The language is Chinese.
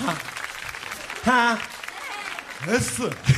他，他，没事。